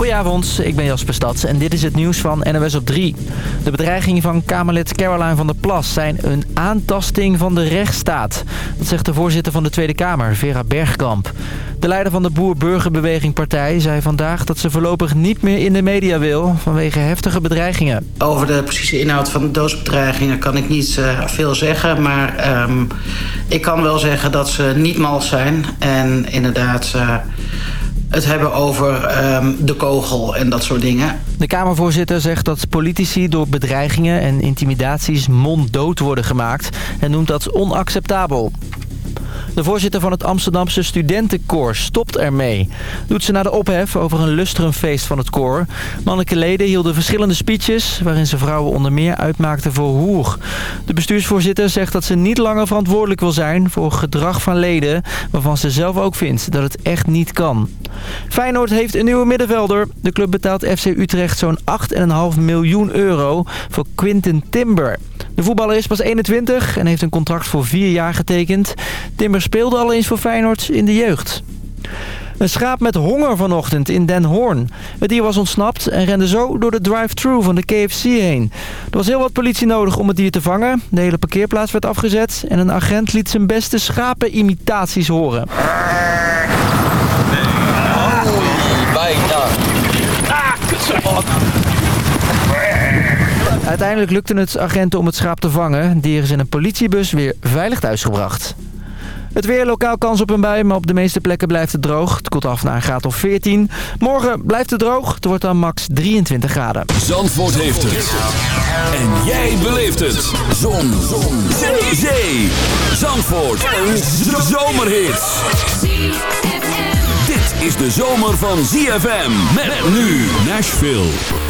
Goedenavond, ik ben Jasper Stads en dit is het nieuws van NOS op 3. De bedreigingen van Kamerlid Caroline van der Plas zijn een aantasting van de rechtsstaat. Dat zegt de voorzitter van de Tweede Kamer, Vera Bergkamp. De leider van de Boer-Burgerbeweging Partij zei vandaag dat ze voorlopig niet meer in de media wil vanwege heftige bedreigingen. Over de precieze inhoud van de doodsbedreigingen kan ik niet uh, veel zeggen. Maar um, ik kan wel zeggen dat ze niet mals zijn en inderdaad... Uh, het hebben over um, de kogel en dat soort dingen. De Kamervoorzitter zegt dat politici door bedreigingen en intimidaties monddood worden gemaakt... en noemt dat onacceptabel. De voorzitter van het Amsterdamse studentenkoor stopt ermee. Doet ze na de ophef over een lustrumfeest van het koor. Mannelijke leden hielden verschillende speeches... waarin ze vrouwen onder meer uitmaakten voor hoer. De bestuursvoorzitter zegt dat ze niet langer verantwoordelijk wil zijn... voor gedrag van leden... waarvan ze zelf ook vindt dat het echt niet kan. Feyenoord heeft een nieuwe middenvelder. De club betaalt FC Utrecht zo'n 8,5 miljoen euro voor Quinten Timber. De voetballer is pas 21 en heeft een contract voor vier jaar getekend. Timber speelde al eens voor Feyenoord in de jeugd. Een schaap met honger vanochtend in Den Hoorn. Het dier was ontsnapt en rende zo door de drive-thru van de KFC heen. Er was heel wat politie nodig om het dier te vangen. De hele parkeerplaats werd afgezet en een agent liet zijn beste schapenimitaties horen. Uiteindelijk lukte het agenten om het schaap te vangen. Dier is in een politiebus weer veilig thuisgebracht. Het weer lokaal kans op een bui, maar op de meeste plekken blijft het droog. Het koelt af naar een graad of 14. Morgen blijft het droog. Het wordt dan max 23 graden. Zandvoort heeft het. En jij beleeft het. Zon. Zon. Zee. Zee. Zandvoort. Een zomerhit. Dit is de zomer van ZFM. Met nu Nashville.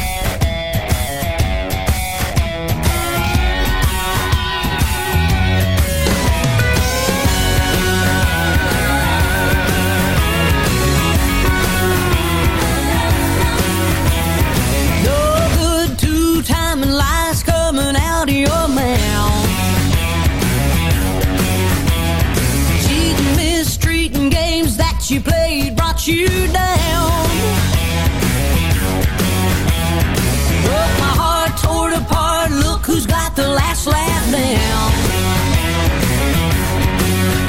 You played brought you down. Broke my heart, tore it apart. Look who's got the last laugh now.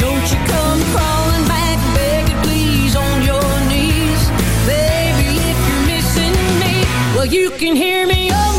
Don't you come crawling back, begging please on your knees, baby. If you're missing me, well you can hear me on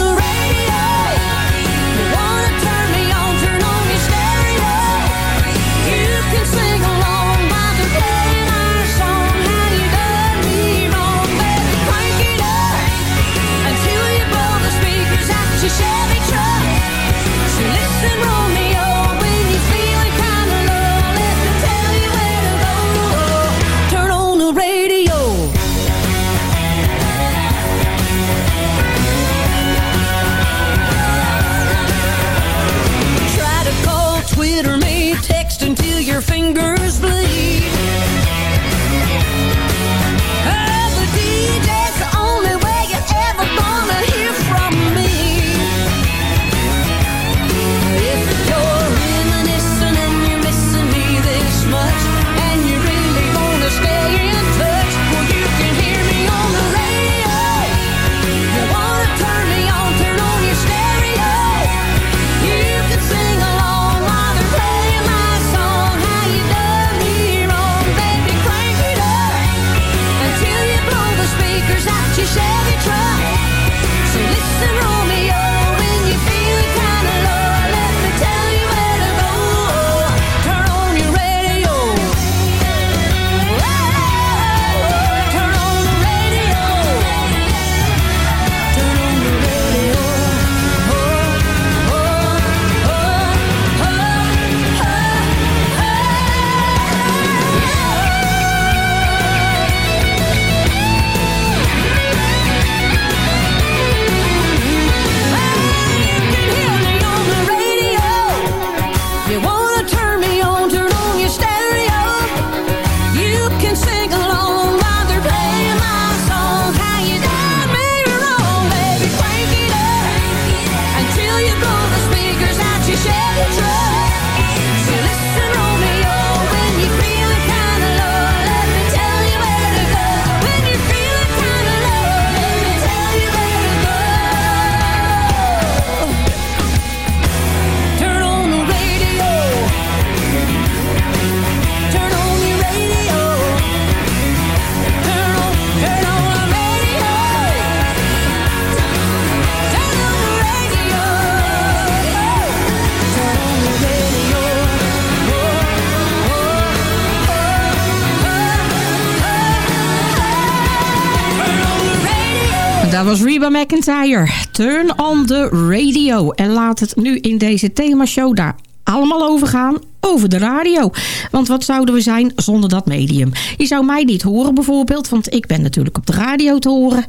dat was Reba McIntyre. Turn on the radio. En laat het nu in deze themashow daar allemaal over gaan over de radio. Want wat zouden we zijn zonder dat medium? Je zou mij niet horen bijvoorbeeld, want ik ben natuurlijk op de radio te horen.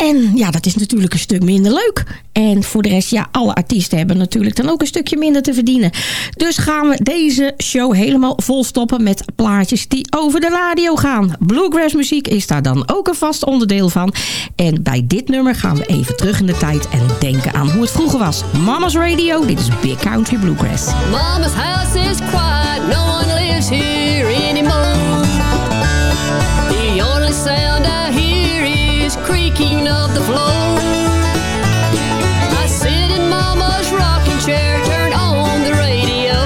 En ja, dat is natuurlijk een stuk minder leuk. En voor de rest, ja, alle artiesten hebben natuurlijk dan ook een stukje minder te verdienen. Dus gaan we deze show helemaal volstoppen met plaatjes die over de radio gaan. Bluegrass muziek is daar dan ook een vast onderdeel van. En bij dit nummer gaan we even terug in de tijd en denken aan hoe het vroeger was. Mama's Radio, dit is Big Country Bluegrass. Mama's house is quiet, no one lives here. king of the floor. I sit in mama's rocking chair, turn on the radio,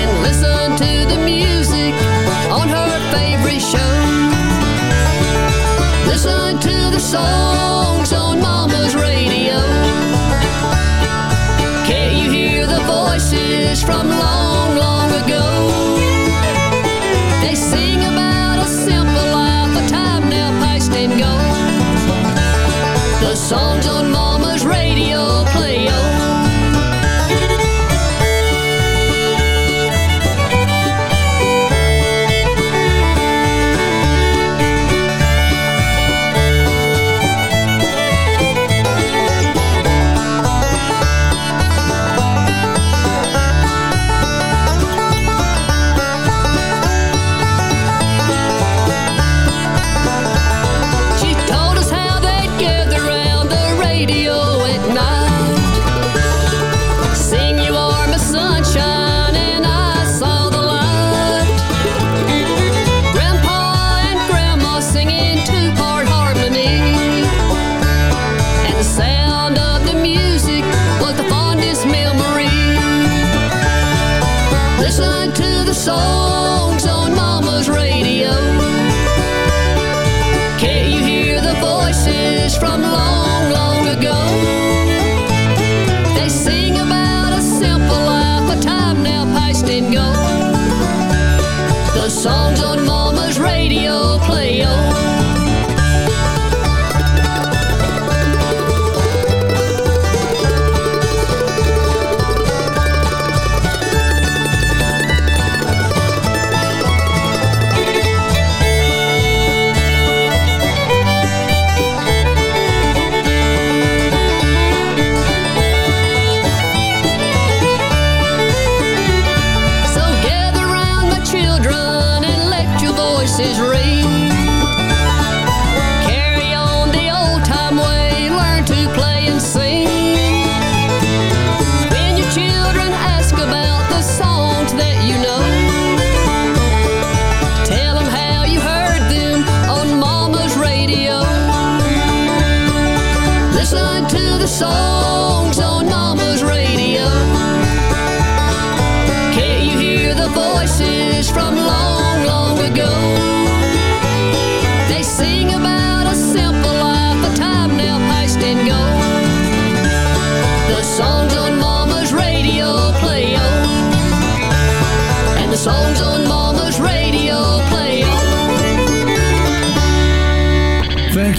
and listen to the music on her favorite show. Listen to the song. radio.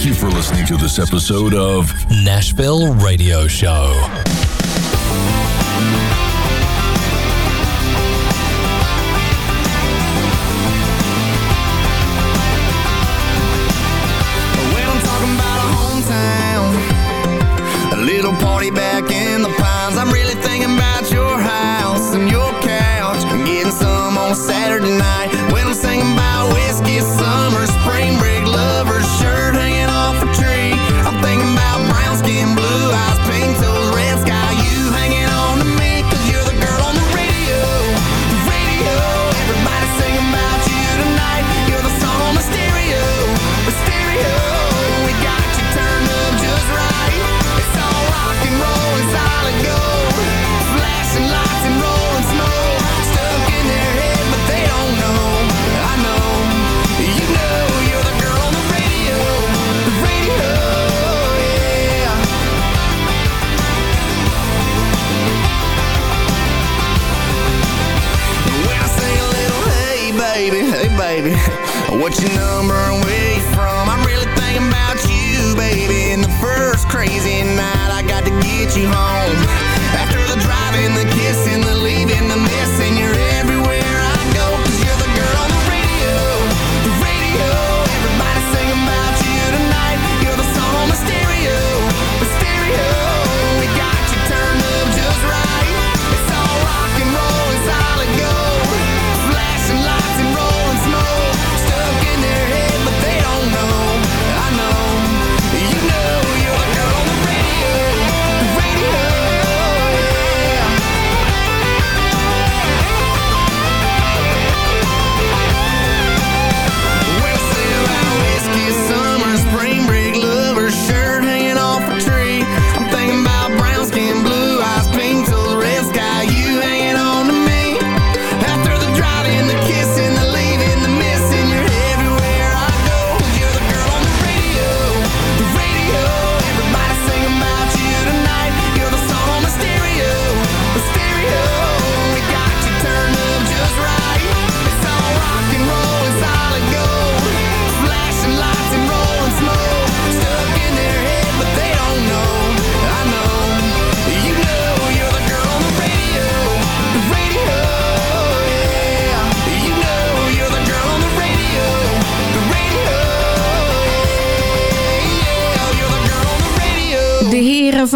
Thank you for listening to this episode of Nashville Radio Show. What's your number and where you from? I'm really thinking about you, baby. In the first crazy night, I got to get you home.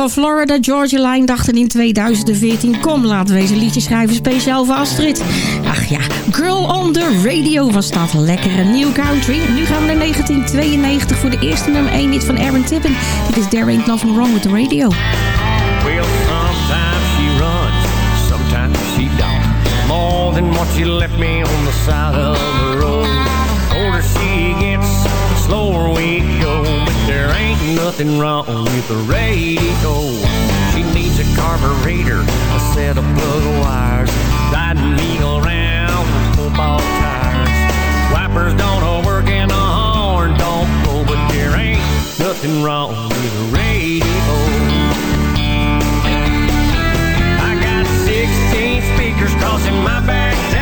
Florida Georgia Line dachten in 2014... kom, laten we eens een liedje schrijven speciaal voor Astrid. Ach ja, Girl on the Radio was dat. Lekkere new country. Nu gaan we naar 1992 voor de eerste nummer 1 hit van Aaron Tippin. Dit is There Ain't Nothing Wrong With The Radio. Well, sometimes she runs, sometimes she don't. More than what she left me on the side of the road. Older she gets slower we go, but there ain't nothing wrong with the radio. She needs a carburetor, a set of plug wires, riding me around with football tires. Wipers don't work and a horn don't blow, but there ain't nothing wrong with the radio. I got 16 speakers crossing my back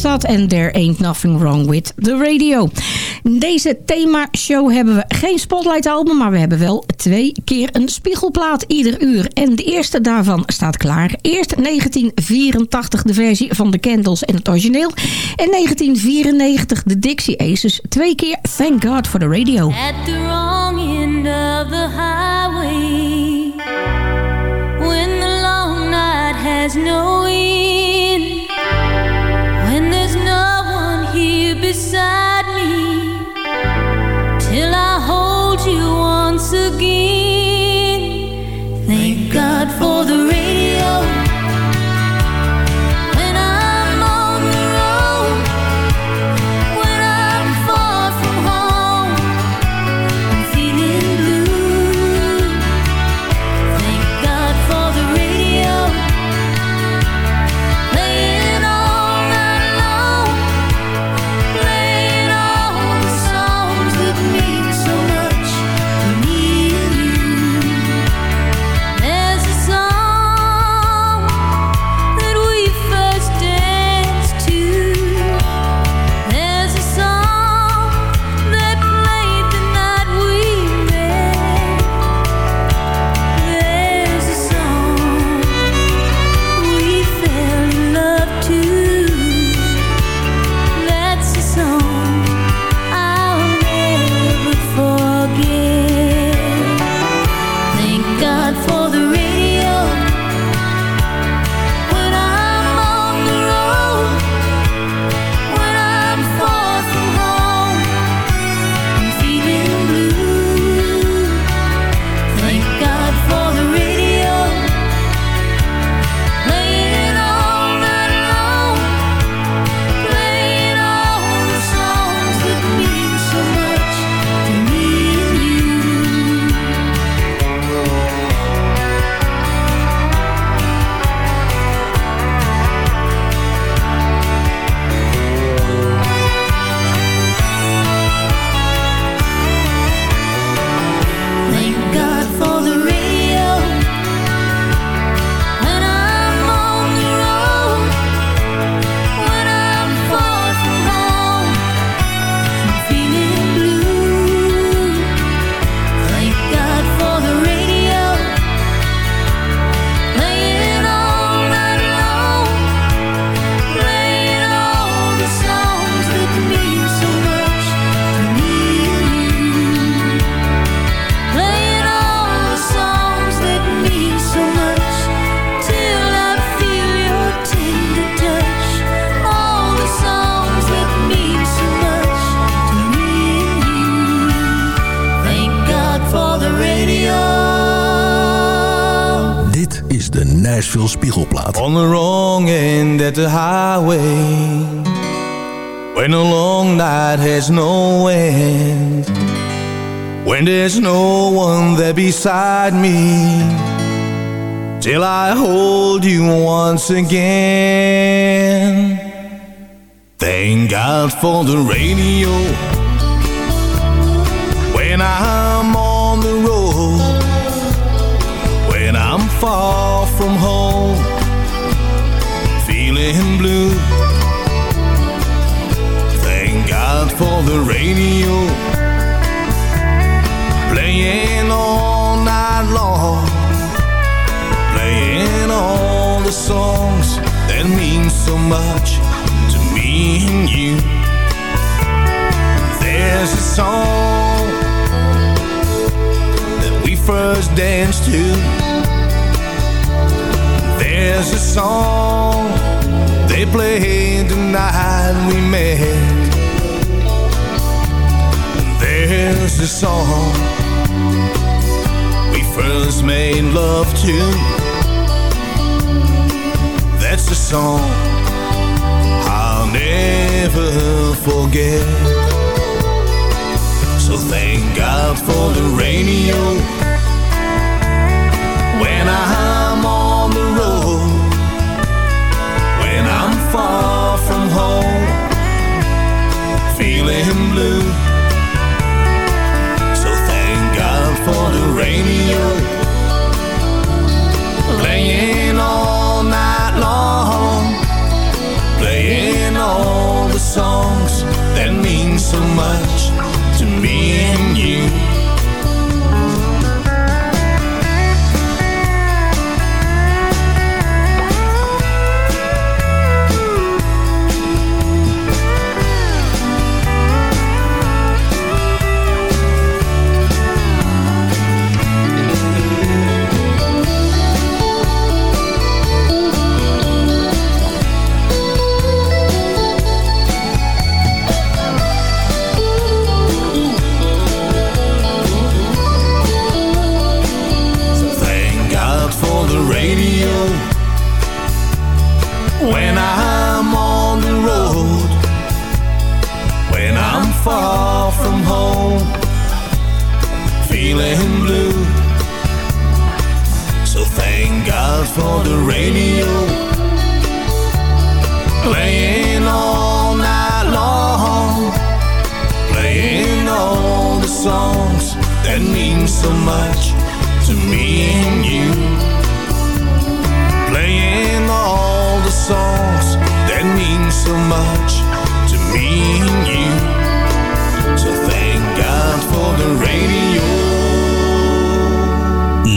En There Ain't Nothing Wrong With The Radio. In deze thema-show hebben we geen Spotlight album... maar we hebben wel twee keer een spiegelplaat ieder uur. En de eerste daarvan staat klaar. Eerst 1984 de versie van de Candles en het origineel. En 1994 de Dixie Aces. Twee keer Thank God for the Radio. At the wrong end of the highway When the long night has no me Till I hold you once again. Thank God for the radio. When I'm on the road When I'm far from home Feeling blue. Thank God for the radio the songs That mean so much to me and you. There's a song That we first danced to. There's a song They played the night we met. There's a song We first made love to That's a song I'll never forget. So thank God for the radio. When I'm on the road When I'm far from home Feeling blue. So thank God for the radio. Playing so much to me and you thank for the radio Playing all night long Playing all the songs that mean so much to me and you. Playing all the songs that mean so much to me and you. So thank God for the radio.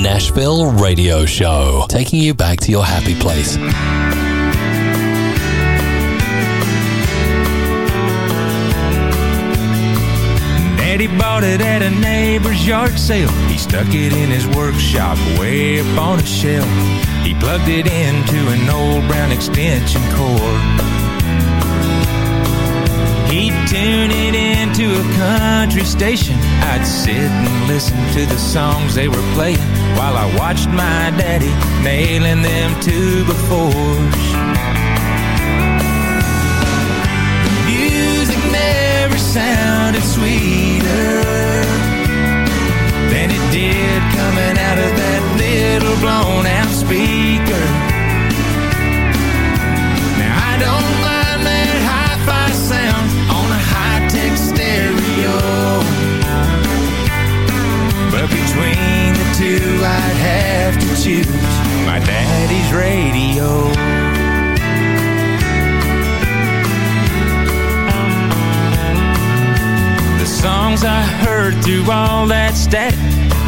Nashville Radio Show, taking you back to your happy place. Daddy bought it at a neighbor's yard sale. He stuck it in his workshop way up on a shelf. He plugged it into an old brown extension cord. He'd tune it into a country station. I'd sit and listen to the songs they were playing while I watched my daddy nailing them two befores. music never sounded sweeter than it did coming out of that little blown out speaker. Now I don't have to choose my daddy's radio. The songs I heard through all that static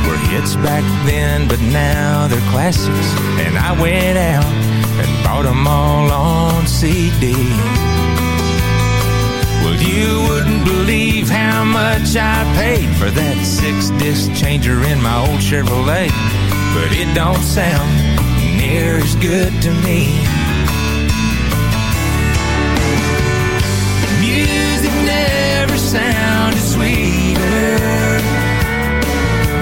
were hits back then, but now they're classics. And I went out and bought them all on CD. Well, you wouldn't believe how much I paid for that six-disc changer in my old Chevrolet but it don't sound near as good to me. Music never sounded sweeter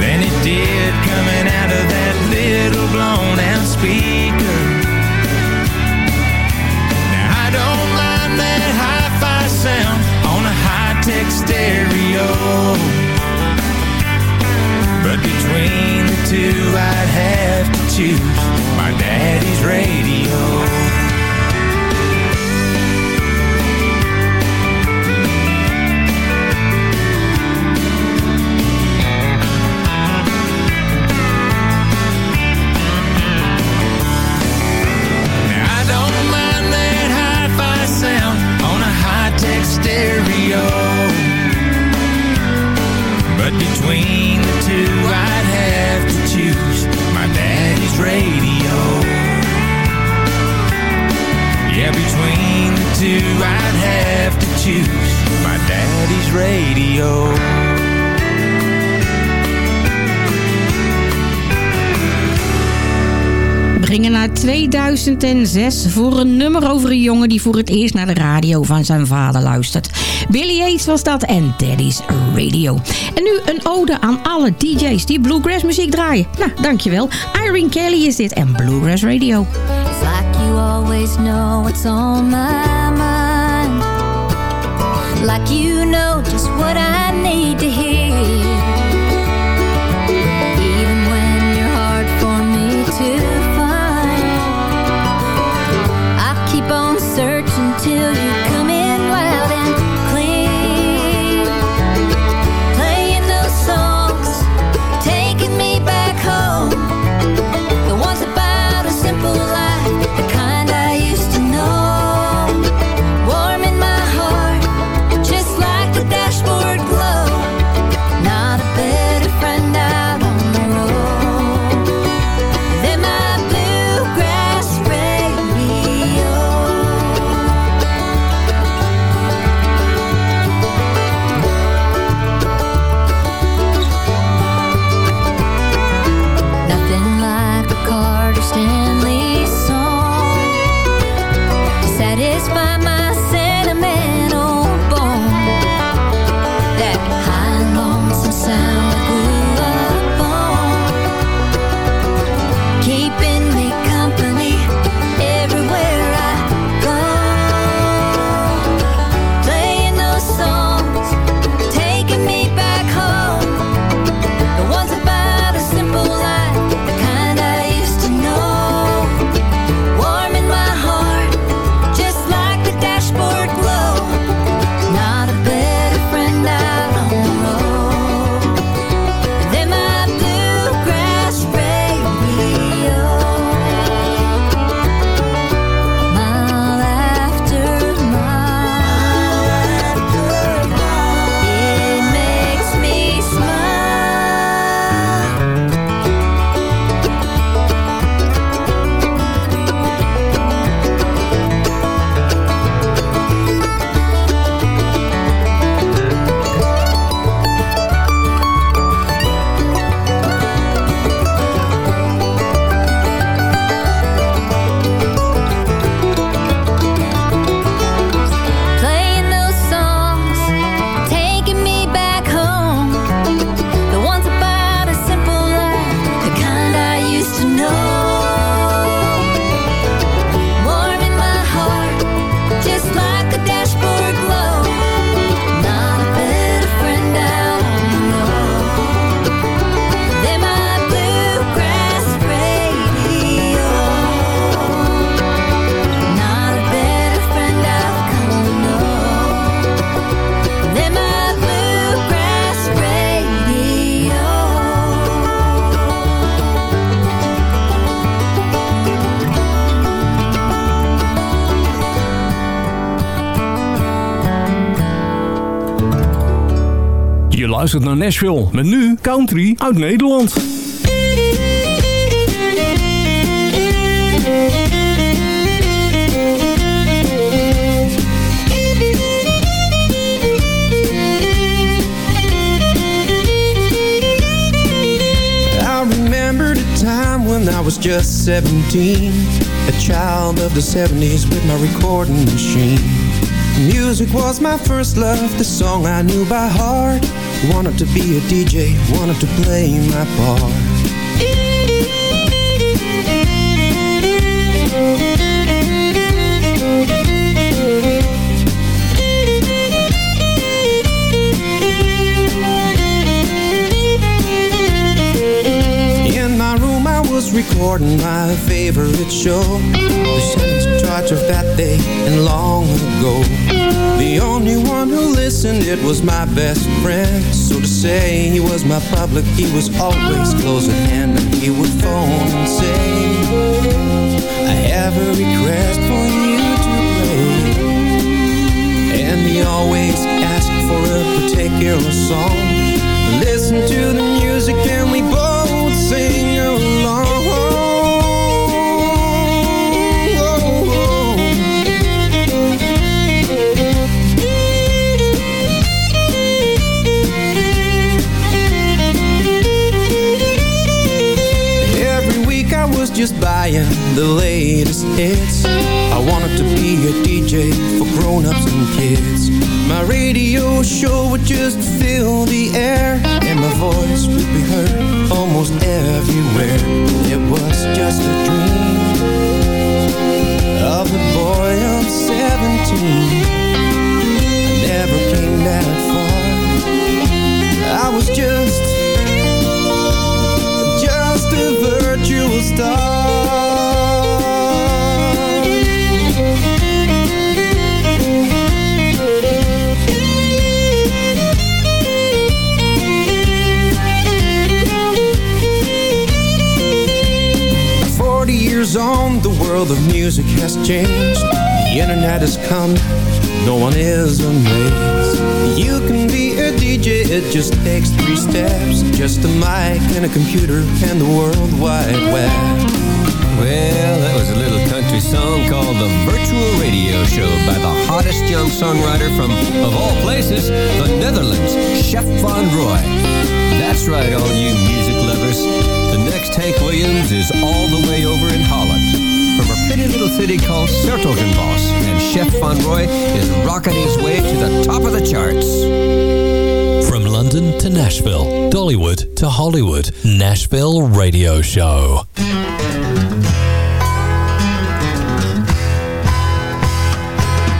than it did coming out of that little blown out speaker. Now I don't mind that hi-fi sound on a high-tech stereo between the two I'd have to choose. My daddy's radio. 2006 voor een nummer over een jongen die voor het eerst naar de radio van zijn vader luistert. Billy Yates was dat en Daddy's Radio. En nu een ode aan alle DJ's die bluegrass muziek draaien. Nou, dankjewel. Irene Kelly is dit en Bluegrass Radio. It's like you always know what's on my mind. Like you know just what I need to hear. Je luistert naar Nashville met nu country uit Nederland. I remembered a time when I was just 17 A child of the 70s with my recording machine Music was my first love, the song I knew by heart Wanted to be a DJ, wanted to play my part. In my room I was recording my favorite show. The scenes charge of that day and long ago The only one who listened, it was my best friend. So to say, he was my public, he was always close at hand And he would phone and say I have a request for you to play. And he always asked for a particular song. Listen to the music playing the latest hits. I wanted to be a DJ for grown-ups and kids. My radio show would just fill the air, and my voice would be heard almost everywhere. It was just a dream of a boy of 17. I never came that far. I was just of music has changed. The internet has come, no one is amazed. It just takes three steps. Just a mic and a computer and the World Wide Web. Well, that was a little country song called The Virtual Radio Show by the hottest young songwriter from, of all places, the Netherlands, Chef Van Roy. That's right, all you music lovers. The next Hank Williams is all the way over in Holland. From a pretty little city called 's-Hertogenbosch, and Chef Van Roy is rocking his way to the top of the charts. London to Nashville, Dollywood to Hollywood, Nashville Radio Show.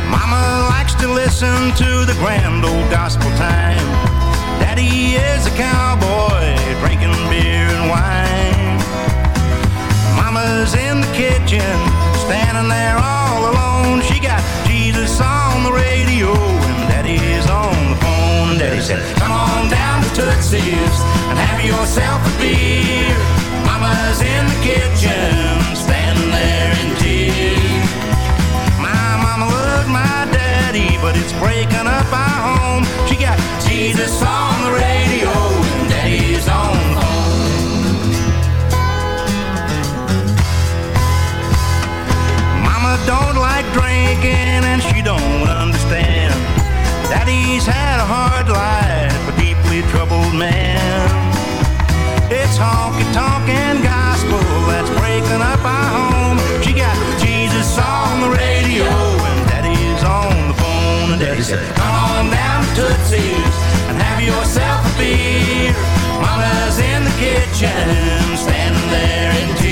Mama likes to listen to the grand old gospel time. Daddy is a cowboy drinking beer and wine. Mama's in the kitchen, standing there all alone. She got Jesus on the radio and Daddy's on the phone. And Daddy said, Come on down to Tootsie's and have yourself a beer. Mama's in the kitchen, standing there in tears. My mama loved my daddy, but it's breaking up our home. She got Jesus on the radio and daddy's on the phone. Don't like drinking and she don't understand. Daddy's had a hard life, a deeply troubled man. It's honky tonk and gospel that's breaking up our home. She got Jesus on the radio and Daddy's on the phone. And Daddy said, Come on down to Tootsie's and have yourself a beer. Mama's in the kitchen, standing there in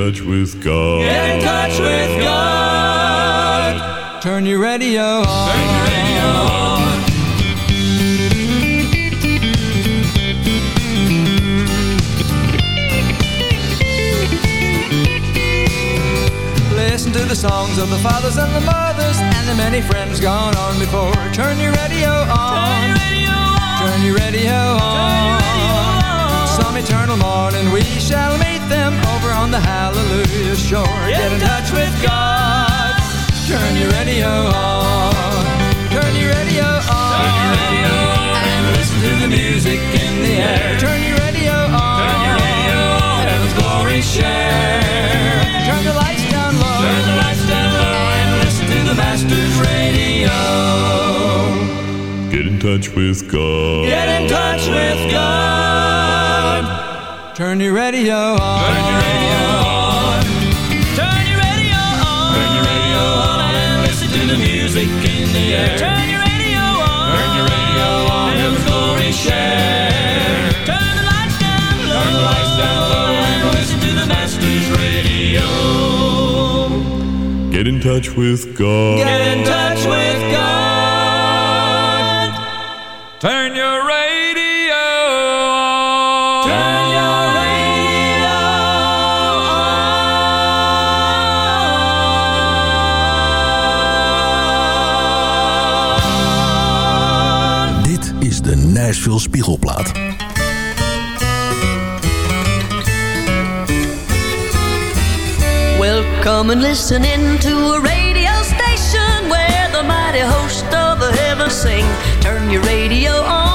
touch with God. Get in touch with God. Turn your radio on. Turn your radio on. Listen to the songs of the fathers and the mothers and the many friends gone on before. Turn your radio on. Turn your radio on. Turn your radio on. Turn your radio on. Some eternal morning we shall meet them over on the Hallelujah shore. Get in touch with God. Turn your radio on. Turn your radio on. Turn your radio on. And listen to the music in the air. Turn your radio on. Turn your radio on. Heaven's glory share. Turn the lights down low. Turn the lights down low. And listen to the Master's radio. Get in touch with God. Get in touch with God. Turn your radio on. Turn your radio on. Turn your radio on. Turn your radio on and listen to the music in the air. Turn your radio on. Turn your radio on and the glory share. Turn the lights down low. Turn the lights down low and listen to the Masters Radio. Get in touch with God. Get in touch with God. Turn your Nashville Spiegelplaat. Welcome and listen in to a radio station where the mighty host of the heavens sing. Turn your radio on.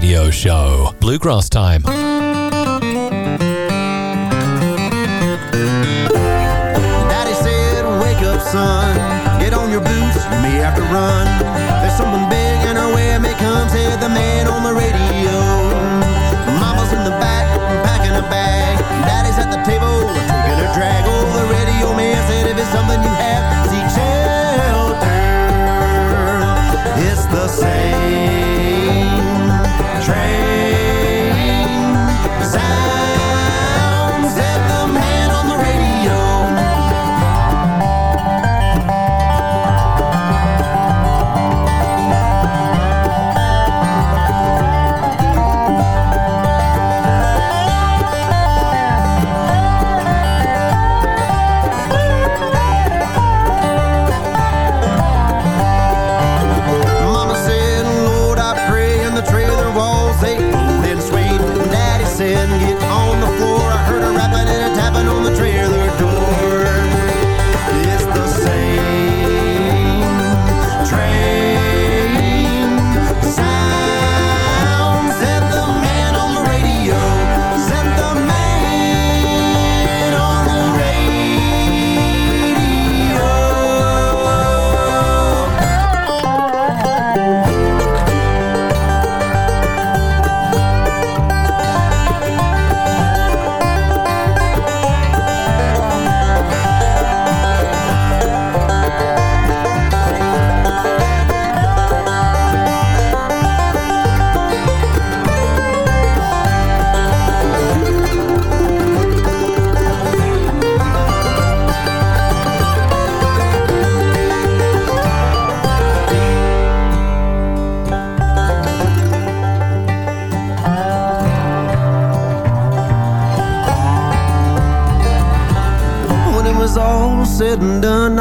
Radio Show. Bluegrass Time. Daddy said, wake up, son. Get on your boots, you may have to run. There's something big the man on the radio.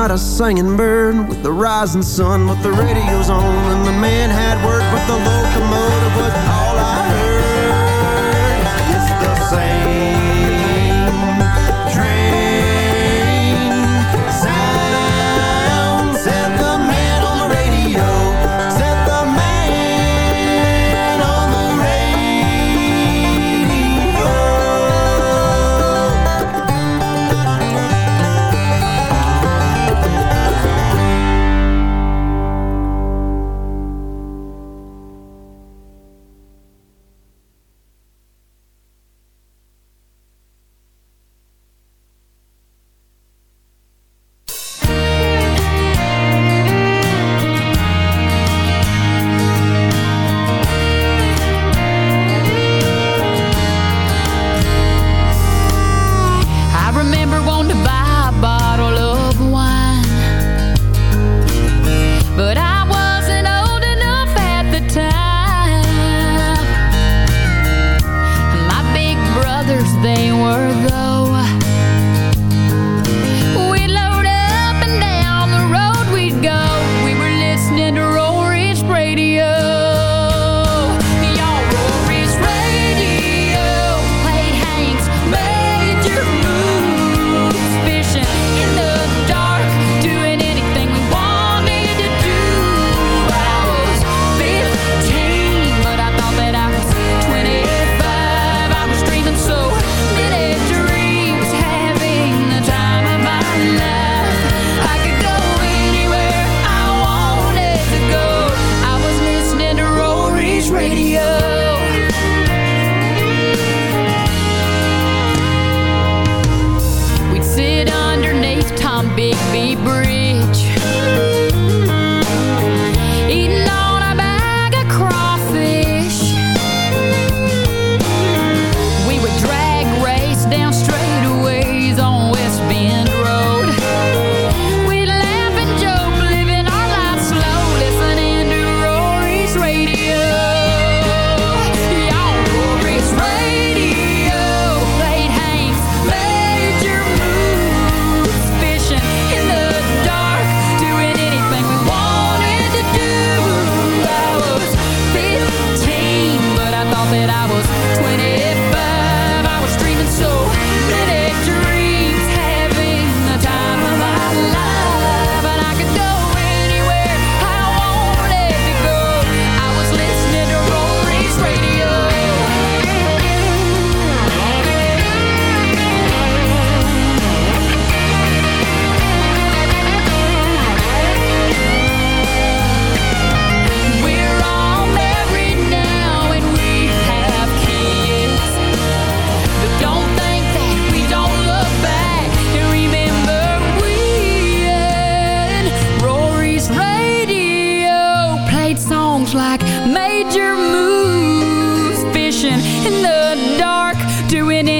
not a singing bird with the rising sun, but the radio's on and the man had work, but the Lord.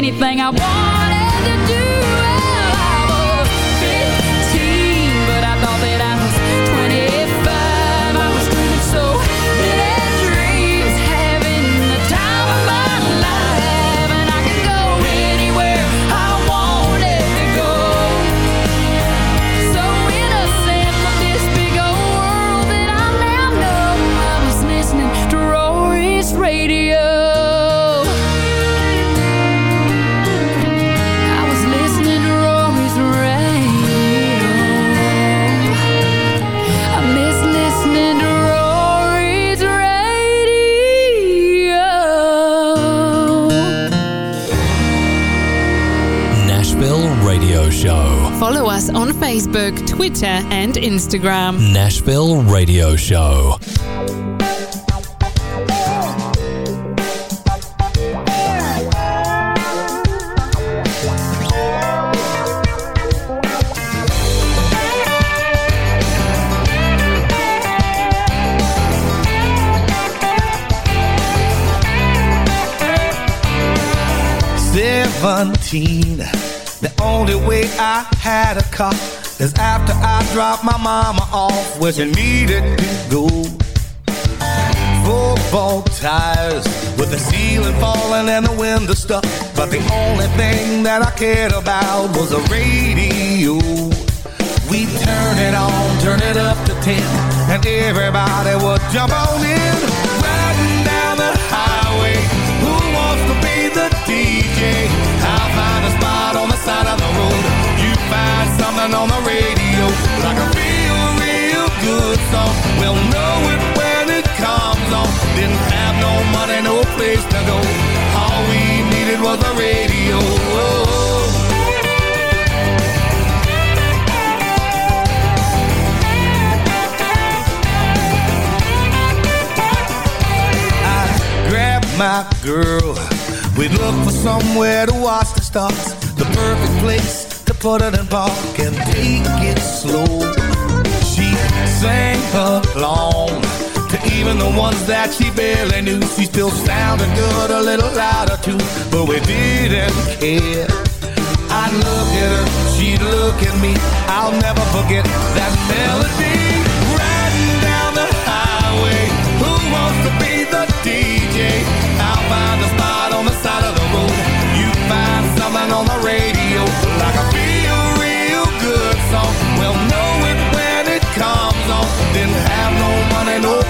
anything I want. Facebook, Twitter, and Instagram. Nashville Radio Show. Seventeen, the only way I had a car is after I dropped my mama off where she needed to go. Football tires with the ceiling falling and the window stuck. But the only thing that I cared about was the radio. We turn it on, turn it up to 10, and everybody would jump on in. Girl. We'd look for somewhere to watch the stars. The perfect place to put it in park and take it slow. She sang along to even the ones that she barely knew. She still sounded good, a little louder too, but we didn't care. I'd look at her, she'd look at me. I'll never forget that melody. Riding down the highway, who wants to be the DJ?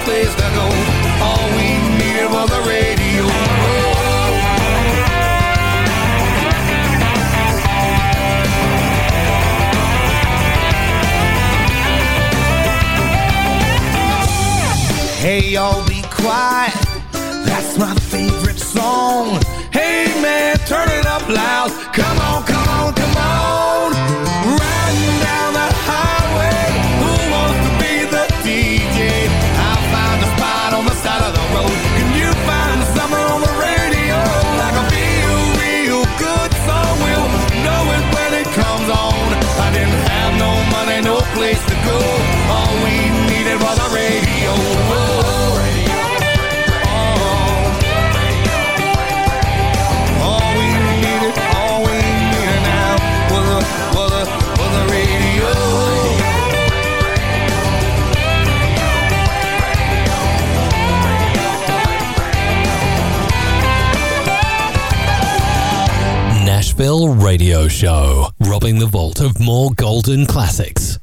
Place to go. All we needed was radio. Hey, y'all be quiet. That's my favorite song. Hey, man, turn it up loud. Come on, to go. All we needed was a radio. Nashville Radio Show, robbing the vault of more golden classics.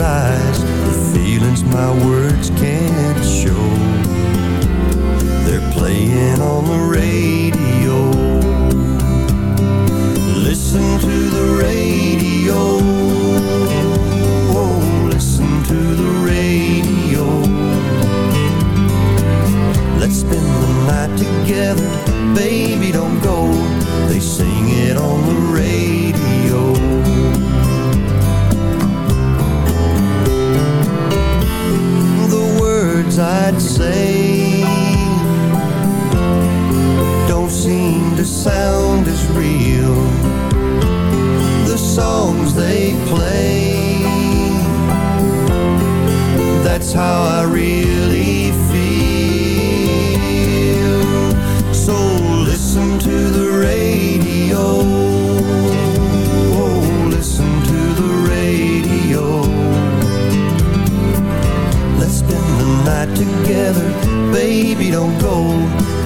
Eyes, the feelings my words can't show. They're playing on the radio. Listen to the radio. I'd say don't seem to sound as real. The songs they play, that's how I really don't go.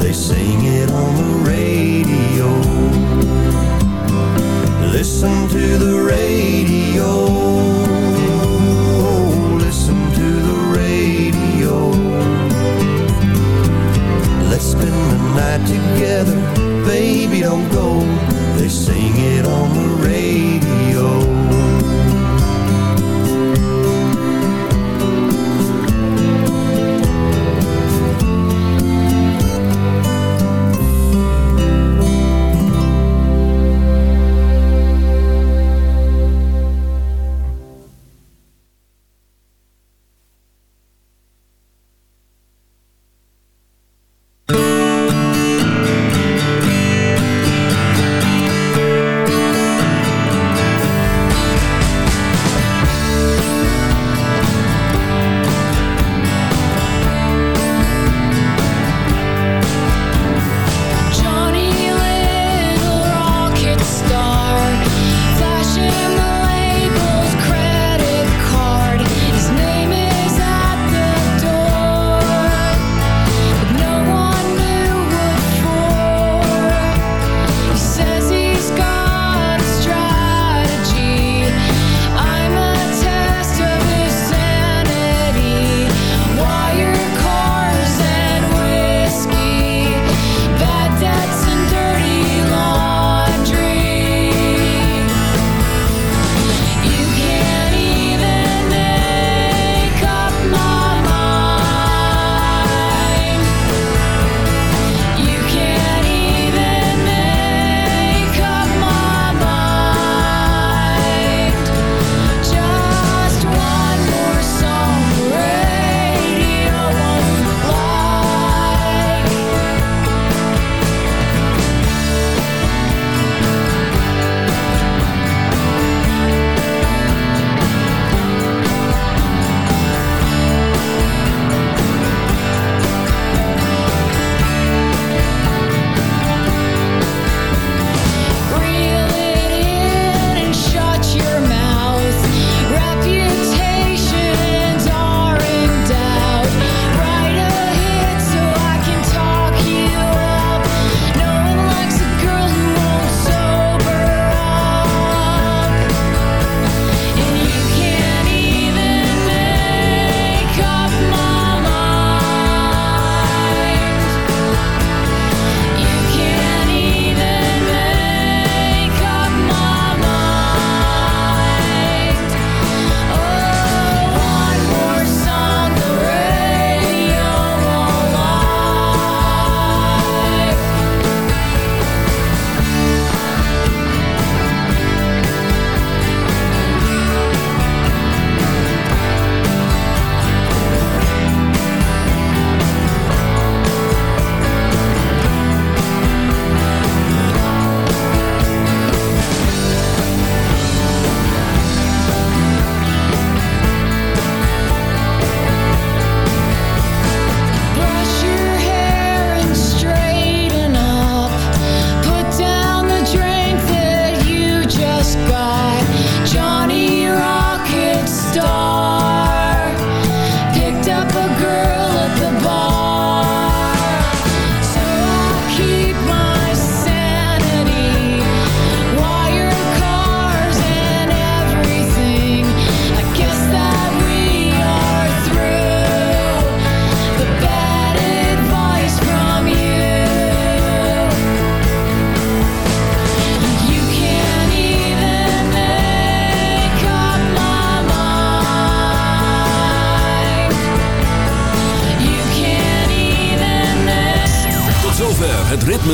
They sing it on the radio. Listen to the radio. Let's spend the night together. Baby, don't go. They sing it on the